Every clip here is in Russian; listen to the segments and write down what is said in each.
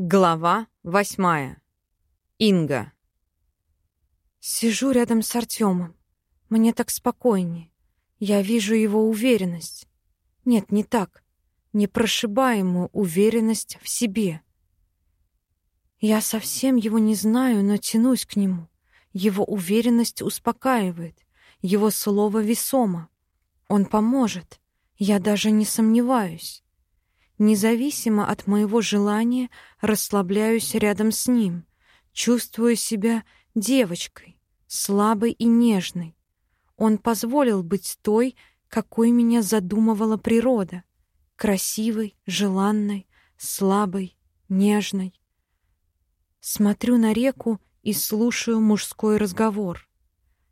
Глава восьмая. Инга. Сижу рядом с Артемом. Мне так спокойнее. Я вижу его уверенность. Нет, не так. Непрошибаемую уверенность в себе. Я совсем его не знаю, но тянусь к нему. Его уверенность успокаивает. Его слово весомо. Он поможет. Я даже не сомневаюсь. Независимо от моего желания, расслабляюсь рядом с ним, чувствую себя девочкой, слабой и нежной. Он позволил быть той, какой меня задумывала природа, красивой, желанной, слабой, нежной. Смотрю на реку и слушаю мужской разговор.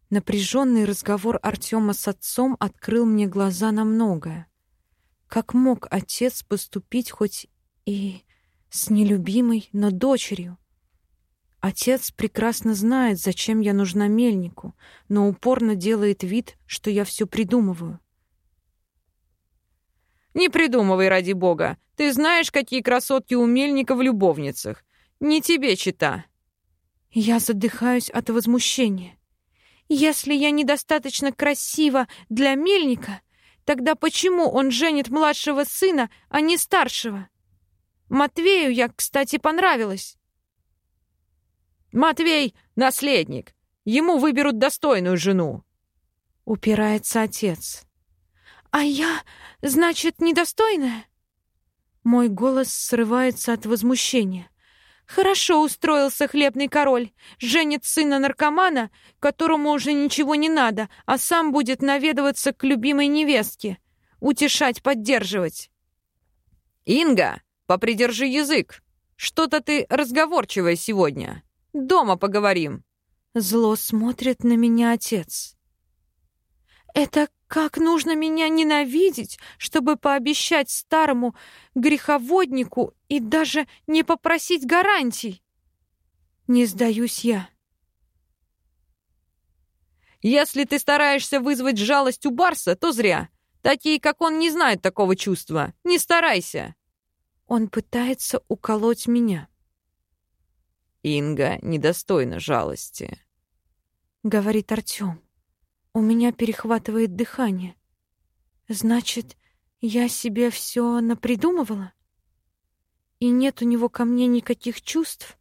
Напряженный разговор Артема с отцом открыл мне глаза на многое. Как мог отец поступить хоть и с нелюбимой, но дочерью? Отец прекрасно знает, зачем я нужна мельнику, но упорно делает вид, что я все придумываю. «Не придумывай, ради бога. Ты знаешь, какие красотки у мельника в любовницах. Не тебе чита». Я задыхаюсь от возмущения. Если я недостаточно красива для мельника, Тогда почему он женит младшего сына, а не старшего? Матвею я, кстати, понравилась. Матвей — наследник. Ему выберут достойную жену. Упирается отец. А я, значит, недостойная? Мой голос срывается от возмущения. Хорошо устроился хлебный король. Женит сына наркомана, которому уже ничего не надо, а сам будет наведываться к любимой невестке. Утешать, поддерживать. «Инга, попридержи язык. Что-то ты разговорчивая сегодня. Дома поговорим». Зло смотрит на меня отец. «Это как нужно меня ненавидеть, чтобы пообещать старому греховоднику и даже не попросить гарантий? Не сдаюсь я. Если ты стараешься вызвать жалость у Барса, то зря. Такие, как он, не знают такого чувства. Не старайся. Он пытается уколоть меня. Инга недостойна жалости, говорит Артём. У меня перехватывает дыхание. Значит, я себе все напридумывала? И нет у него ко мне никаких чувств?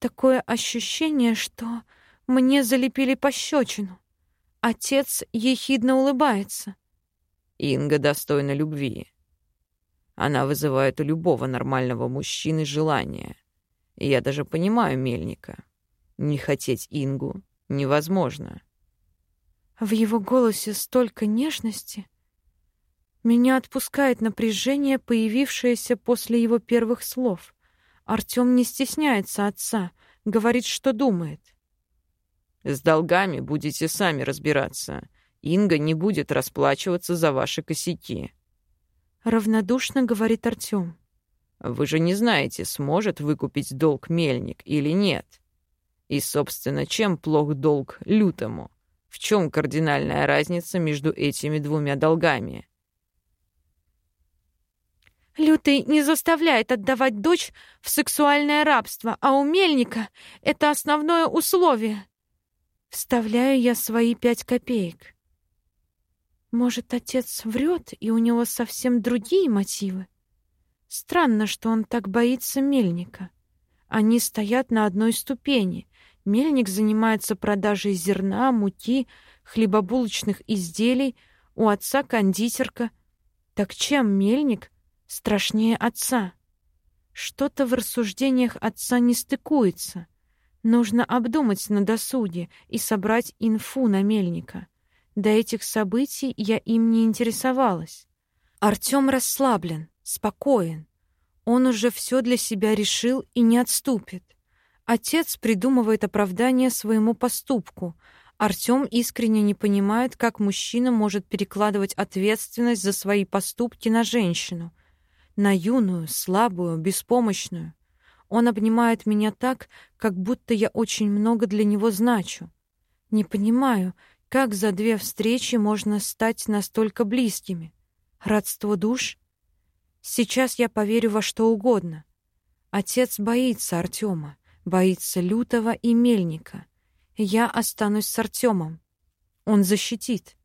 Такое ощущение, что мне залепили пощечину. Отец ехидно улыбается. Инга достойна любви. Она вызывает у любого нормального мужчины желание. Я даже понимаю Мельника. Не хотеть Ингу невозможно. В его голосе столько нежности. Меня отпускает напряжение, появившееся после его первых слов. Артём не стесняется отца, говорит, что думает. «С долгами будете сами разбираться. Инга не будет расплачиваться за ваши косяки». Равнодушно говорит Артём. «Вы же не знаете, сможет выкупить долг мельник или нет. И, собственно, чем плох долг лютому?» В чем кардинальная разница между этими двумя долгами? Лютый не заставляет отдавать дочь в сексуальное рабство, а у мельника это основное условие. Вставляю я свои пять копеек. Может, отец врет, и у него совсем другие мотивы? Странно, что он так боится мельника. Они стоят на одной ступени, Мельник занимается продажей зерна, муки, хлебобулочных изделий, у отца кондитерка. Так чем мельник страшнее отца? Что-то в рассуждениях отца не стыкуется. Нужно обдумать на досуге и собрать инфу на мельника. До этих событий я им не интересовалась. Артём расслаблен, спокоен. Он уже все для себя решил и не отступит. Отец придумывает оправдание своему поступку. Артём искренне не понимает, как мужчина может перекладывать ответственность за свои поступки на женщину. На юную, слабую, беспомощную. Он обнимает меня так, как будто я очень много для него значу. Не понимаю, как за две встречи можно стать настолько близкими. Родство душ? Сейчас я поверю во что угодно. Отец боится Артема, боится Лютого и Мельника. Я останусь с Артемом. Он защитит.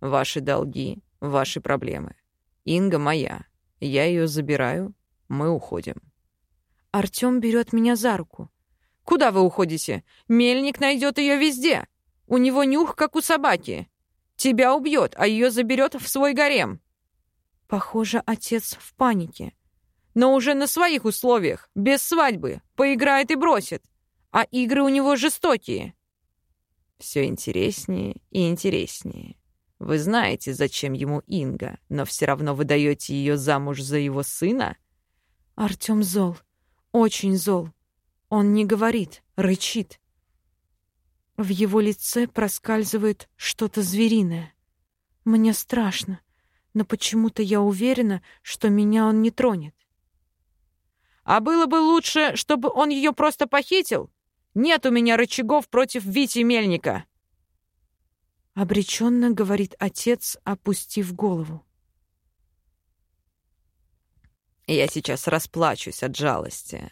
Ваши долги, ваши проблемы. Инга моя. Я ее забираю, мы уходим. Артем берет меня за руку. Куда вы уходите? Мельник найдет ее везде. У него нюх, как у собаки. Тебя убьет, а ее заберет в свой гарем. Похоже, отец в панике. Но уже на своих условиях, без свадьбы. Поиграет и бросит. А игры у него жестокие. Все интереснее и интереснее. Вы знаете, зачем ему Инга, но все равно вы даете ее замуж за его сына? Артем зол. Очень зол. Он не говорит, рычит. В его лице проскальзывает что-то звериное. Мне страшно, но почему-то я уверена, что меня он не тронет. А было бы лучше, чтобы он ее просто похитил? Нет у меня рычагов против Вити Мельника. Обреченно говорит отец, опустив голову. Я сейчас расплачусь от жалости.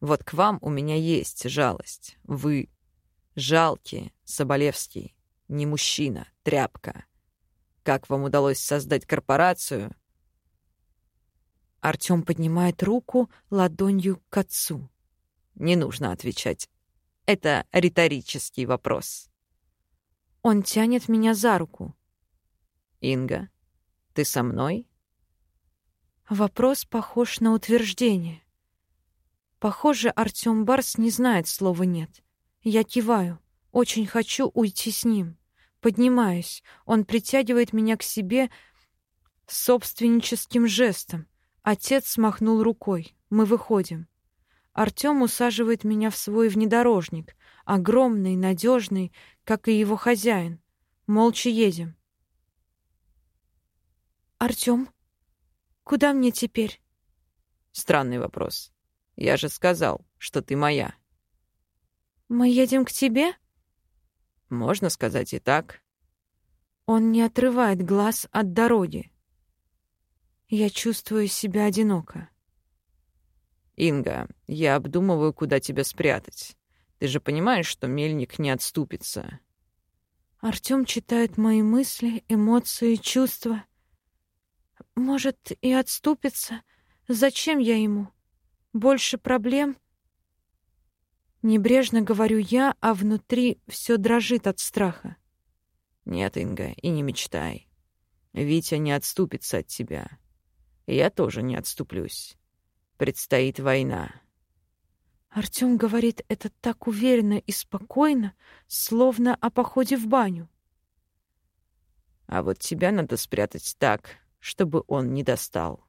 Вот к вам у меня есть жалость. Вы жалкие, Соболевский, не мужчина, тряпка. Как вам удалось создать корпорацию? Артём поднимает руку ладонью к отцу. Не нужно отвечать. Это риторический вопрос. Он тянет меня за руку. «Инга, ты со мной?» Вопрос похож на утверждение. Похоже, Артём Барс не знает слова «нет». Я киваю. Очень хочу уйти с ним. Поднимаюсь. Он притягивает меня к себе собственническим жестом. Отец смахнул рукой. Мы выходим. Артём усаживает меня в свой внедорожник, огромный, надежный, как и его хозяин. Молча едем. Артём, куда мне теперь? Странный вопрос. Я же сказал, что ты моя. Мы едем к тебе? Можно сказать и так. Он не отрывает глаз от дороги. Я чувствую себя одиноко. Инга, я обдумываю, куда тебя спрятать. Ты же понимаешь, что мельник не отступится. Артём читает мои мысли, эмоции, чувства. Может, и отступится. Зачем я ему? Больше проблем. Небрежно говорю я, а внутри все дрожит от страха. Нет, Инга, и не мечтай. Витя не отступится от тебя. Я тоже не отступлюсь. Предстоит война. Артём говорит это так уверенно и спокойно, словно о походе в баню. А вот тебя надо спрятать так, чтобы он не достал.